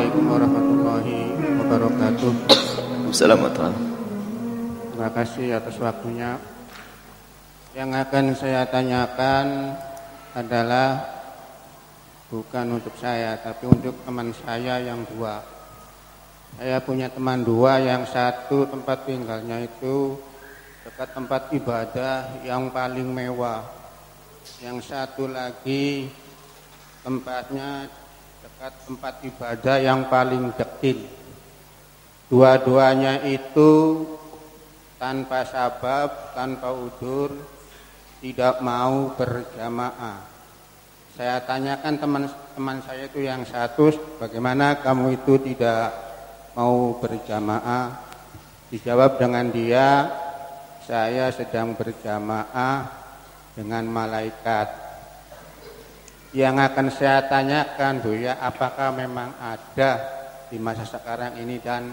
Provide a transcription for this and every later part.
Assalamualaikum warahmatullahi wabarakatuh. Assalamualaikum. Terima kasih atas waktunya. Yang akan saya tanyakan adalah bukan untuk saya, tapi untuk teman saya yang dua. Saya punya teman dua yang satu tempat tinggalnya itu dekat tempat ibadah yang paling mewah. Yang satu lagi tempatnya dekat tempat ibadah yang paling dekil. Dua-duanya itu tanpa sabab, tanpa udur, tidak mau berjamaah. Saya tanyakan teman-teman saya itu yang satu, bagaimana kamu itu tidak mau berjamaah? Dijawab dengan dia, saya sedang berjamaah dengan malaikat. Yang akan saya tanyakan Bu ya, apakah memang ada di masa sekarang ini dan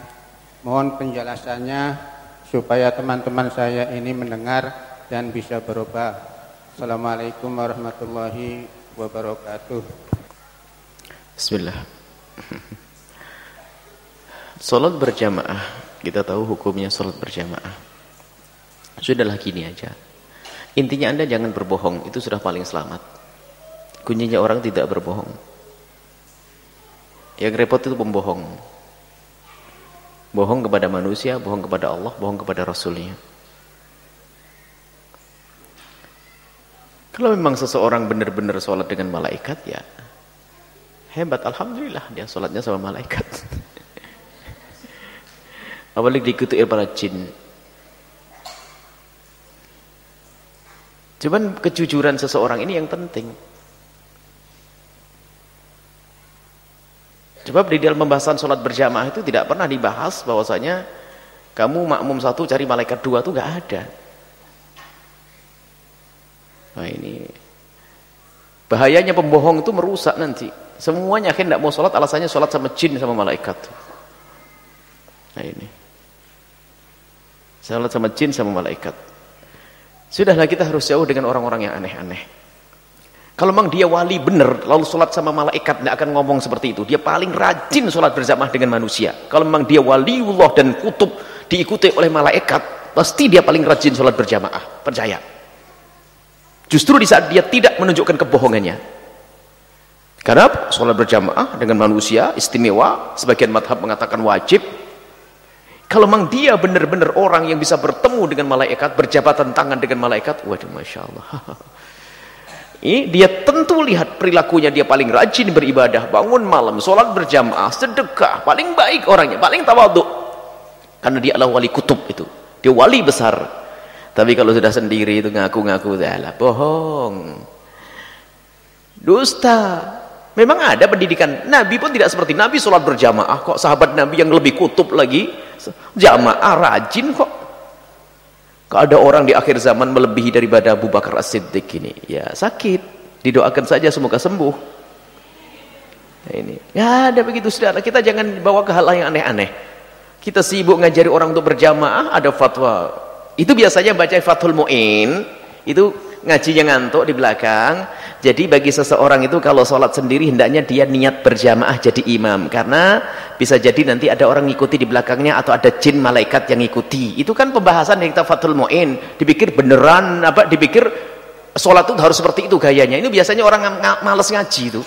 mohon penjelasannya supaya teman-teman saya ini mendengar dan bisa berubah. Assalamualaikum warahmatullahi wabarakatuh. Bismillah. Salat berjamaah, kita tahu hukumnya salat berjamaah. Sudahlah gini aja. Intinya Anda jangan berbohong, itu sudah paling selamat. Kuncinya orang tidak berbohong. Yang repot itu pembohong. Bohong kepada manusia, bohong kepada Allah, bohong kepada Rasulnya. Kalau memang seseorang benar-benar sholat dengan malaikat, ya hebat. Alhamdulillah dia sholatnya sama malaikat. Apalagi diikuti para jin. Cuman kejujuran seseorang ini yang penting. Sebab di dalam pembahasan sholat berjamaah itu tidak pernah dibahas bahwasanya kamu makmum satu cari malaikat dua itu nggak ada. Nah ini bahayanya pembohong itu merusak nanti. Semuanya akhirnya tidak mau sholat alasannya sholat sama jin sama malaikat. Nah ini. Sholat sama jin sama malaikat. Sudahlah kita harus jauh dengan orang-orang yang aneh-aneh. Kalau memang dia wali benar, lalu sholat sama malaikat, tidak akan ngomong seperti itu. Dia paling rajin sholat berjamaah dengan manusia. Kalau memang dia waliullah dan kutub diikuti oleh malaikat, pasti dia paling rajin sholat berjamaah. Percaya. Justru di saat dia tidak menunjukkan kebohongannya. Karena sholat berjamaah dengan manusia istimewa, sebagian madhab mengatakan wajib. Kalau memang dia benar-benar orang yang bisa bertemu dengan malaikat, berjabatan tangan dengan malaikat, waduh Masya Allah. Ini dia tentu lihat perilakunya dia paling rajin beribadah, bangun malam, sholat berjamaah, sedekah, paling baik orangnya, paling tawaduk. Karena dia adalah wali kutub itu. Dia wali besar. Tapi kalau sudah sendiri itu ngaku-ngaku, lah bohong. Dusta. Memang ada pendidikan. Nabi pun tidak seperti Nabi sholat berjamaah. Kok sahabat Nabi yang lebih kutub lagi, jamaah rajin kok. Ada orang di akhir zaman melebihi daripada Abu Bakar As-Siddiq ini, ya sakit. Didoakan saja semoga sembuh. Nah ini. Ya ada begitu saudara. Kita jangan bawa ke hal yang aneh-aneh. Kita sibuk ngajari orang untuk berjamaah, ada fatwa. Itu biasanya baca Fathul Mu'in, itu ngajinya ngantuk di belakang. Jadi bagi seseorang itu kalau sholat sendiri hendaknya dia niat berjamaah jadi imam. Karena bisa jadi nanti ada orang ngikuti di belakangnya atau ada jin malaikat yang ngikuti. Itu kan pembahasan yang kita Fathul Mu'in. Dipikir beneran, apa dipikir sholat itu harus seperti itu gayanya. Ini biasanya orang ng males ngaji itu.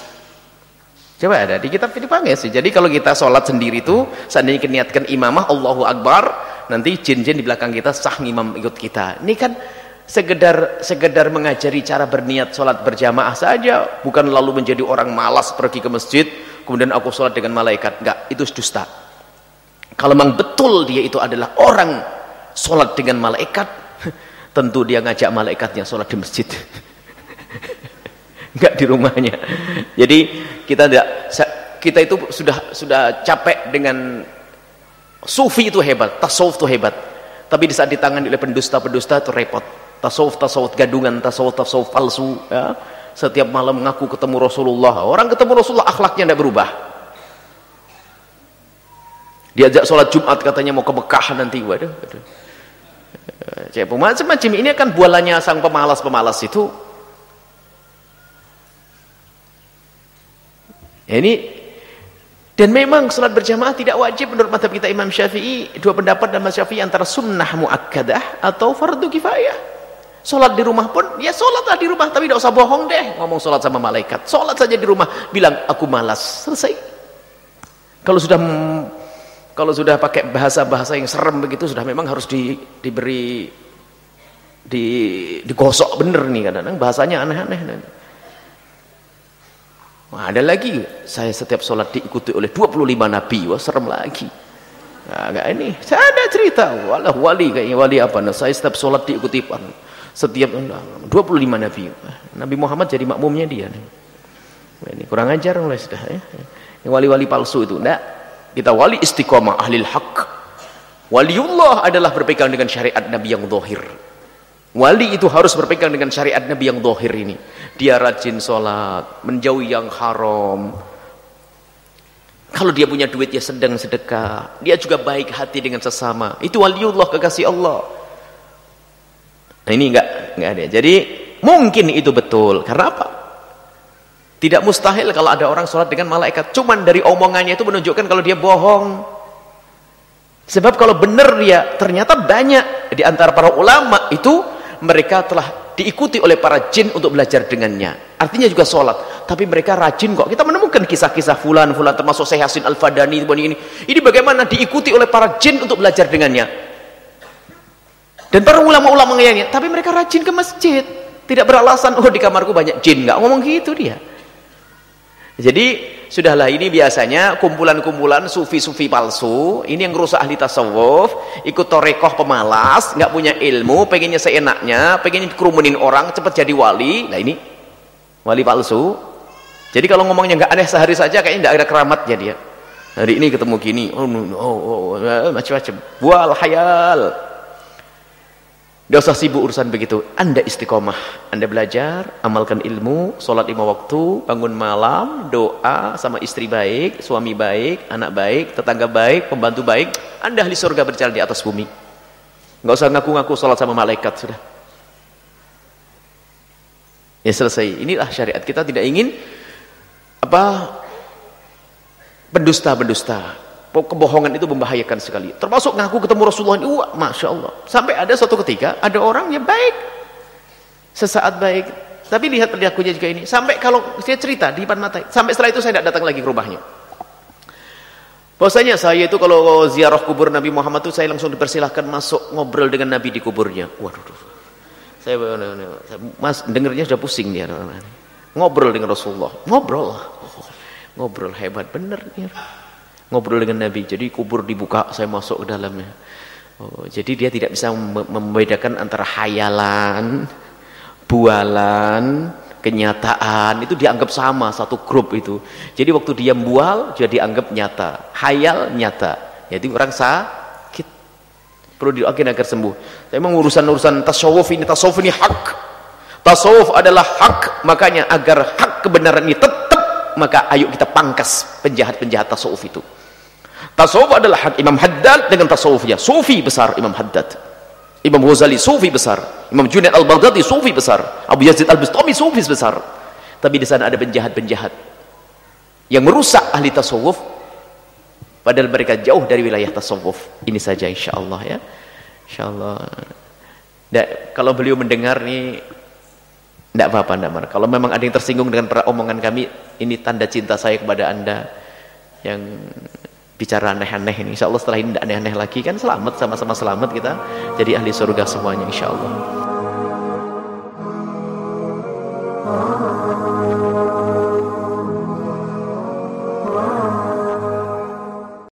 Coba ada di kitab ini panggil sih. Jadi kalau kita sholat sendiri itu, seandainya niatkan imamah Allahu Akbar, nanti jin-jin di belakang kita sah imam ikut kita. Ini kan sekedar sekedar mengajari cara berniat sholat berjamaah saja. Bukan lalu menjadi orang malas pergi ke masjid kemudian aku sholat dengan malaikat. Enggak itu dusta. Kalau memang betul dia itu adalah orang sholat dengan malaikat tentu dia ngajak malaikatnya sholat di masjid. Enggak di rumahnya. Jadi kita tidak kita itu sudah sudah capek dengan sufi itu hebat tasawuf itu hebat. Tapi di saat ditangani oleh pendusta-pendusta itu repot tasawuf-tasawuf gadungan, tasawuf-tasawuf palsu ya. Setiap malam mengaku ketemu Rasulullah. Orang ketemu Rasulullah akhlaknya tidak berubah. Diajak sholat Jumat katanya mau ke Mekah nanti. Waduh, waduh. Macam-macam ini akan bualannya sang pemalas-pemalas itu. Ya, ini Dan memang salat berjamaah tidak wajib menurut madhab kita Imam Syafi'i. Dua pendapat dalam Syafi'i antara sunnah muakkadah atau fardu kifayah. Salat di rumah pun, ya salatlah di rumah. Tapi tidak usah bohong deh ngomong salat sama malaikat. Salat saja di rumah. Bilang, aku malas. Selesai. Kalau sudah kalau sudah pakai bahasa-bahasa yang serem begitu, sudah memang harus di, diberi di, digosok bener nih kadang-kadang. Bahasanya aneh-aneh. Nah, ada lagi, saya setiap sholat diikuti oleh 25 nabi, wah serem lagi. Nah, ini, saya ada cerita, walah wali kayaknya wali apa? Nah, saya setiap sholat diikuti setiap 25 nabi. Nabi Muhammad jadi makmumnya dia. Ini kurang ajar mulai sudah ya. Wali-wali palsu itu, enggak. Kita wali istiqomah ahli hak. Waliullah adalah berpegang dengan syariat Nabi yang zahir. Wali itu harus berpegang dengan syariat Nabi yang dohir ini. Dia rajin sholat, menjauhi yang haram. Kalau dia punya duit ya sedang sedekah. Dia juga baik hati dengan sesama. Itu waliullah kekasih Allah. Nah ini enggak, enggak ada. Jadi mungkin itu betul. Karena apa? Tidak mustahil kalau ada orang sholat dengan malaikat. Cuman dari omongannya itu menunjukkan kalau dia bohong. Sebab kalau benar dia ternyata banyak di antara para ulama itu mereka telah diikuti oleh para jin untuk belajar dengannya. Artinya juga sholat. Tapi mereka rajin kok. Kita menemukan kisah-kisah fulan-fulan termasuk Syekh Hasin Al-Fadani ini. Ini bagaimana diikuti oleh para jin untuk belajar dengannya. Dan para ulama-ulama yang tapi mereka rajin ke masjid. Tidak beralasan, oh di kamarku banyak jin. Nggak ngomong gitu dia. Jadi Sudahlah ini biasanya kumpulan-kumpulan sufi-sufi palsu, ini yang rusak ahli tasawuf, ikut torekoh pemalas, nggak punya ilmu, pengennya seenaknya, pengennya kerumunin orang, cepat jadi wali. Nah ini wali palsu. Jadi kalau ngomongnya nggak aneh sehari saja, kayaknya nggak ada keramatnya dia. Hari ini ketemu gini, oh, oh, oh, oh macam-macam. Bual hayal. Gak usah sibuk urusan begitu. Anda istiqomah. Anda belajar, amalkan ilmu, sholat lima waktu, bangun malam, doa sama istri baik, suami baik, anak baik, tetangga baik, pembantu baik. Anda ahli surga berjalan di atas bumi. Gak usah ngaku-ngaku sholat sama malaikat. Sudah. Ya selesai. Inilah syariat. Kita tidak ingin apa pendusta-pendusta kebohongan itu membahayakan sekali. Termasuk ngaku ketemu Rasulullah ini wah Masya Allah. Sampai ada suatu ketika ada orang yang baik. Sesaat baik. Tapi lihat perilakunya juga ini. Sampai kalau saya cerita di depan mata sampai setelah itu saya tidak datang lagi ke rumahnya. Bahwasanya saya itu kalau ziarah kubur Nabi Muhammad itu saya langsung dipersilahkan masuk ngobrol dengan Nabi di kuburnya. Waduh. Saya, saya mas dengarnya sudah pusing dia ngobrol dengan Rasulullah. Ngobrol oh, ngobrol hebat. Bener nih ngobrol dengan Nabi. Jadi kubur dibuka, saya masuk ke dalamnya. Oh, jadi dia tidak bisa membedakan antara hayalan, bualan, kenyataan. Itu dianggap sama satu grup itu. Jadi waktu dia bual, dia dianggap nyata. Hayal nyata. Jadi orang sakit. Perlu didoakan agar sembuh. Memang urusan-urusan tasawuf ini, tasawuf ini hak. Tasawuf adalah hak. Makanya agar hak kebenaran ini tetap, maka ayo kita pangkas penjahat-penjahat tasawuf itu. Tasawuf adalah Imam Haddad dengan tasawufnya. Sufi besar Imam Haddad. Imam Ghazali sufi besar. Imam Junaid al-Baghdadi sufi besar. Abu Yazid al-Bustami sufi besar. Tapi di sana ada penjahat-penjahat yang merusak ahli tasawuf padahal mereka jauh dari wilayah tasawuf. Ini saja insyaallah ya. Insyaallah. Dan kalau beliau mendengar nih tidak apa-apa, tidak Kalau memang ada yang tersinggung dengan omongan kami, ini tanda cinta saya kepada anda yang bicara aneh-aneh ini. Insya Allah setelah ini tidak aneh-aneh lagi kan selamat sama-sama selamat kita jadi ahli surga semuanya insya Allah.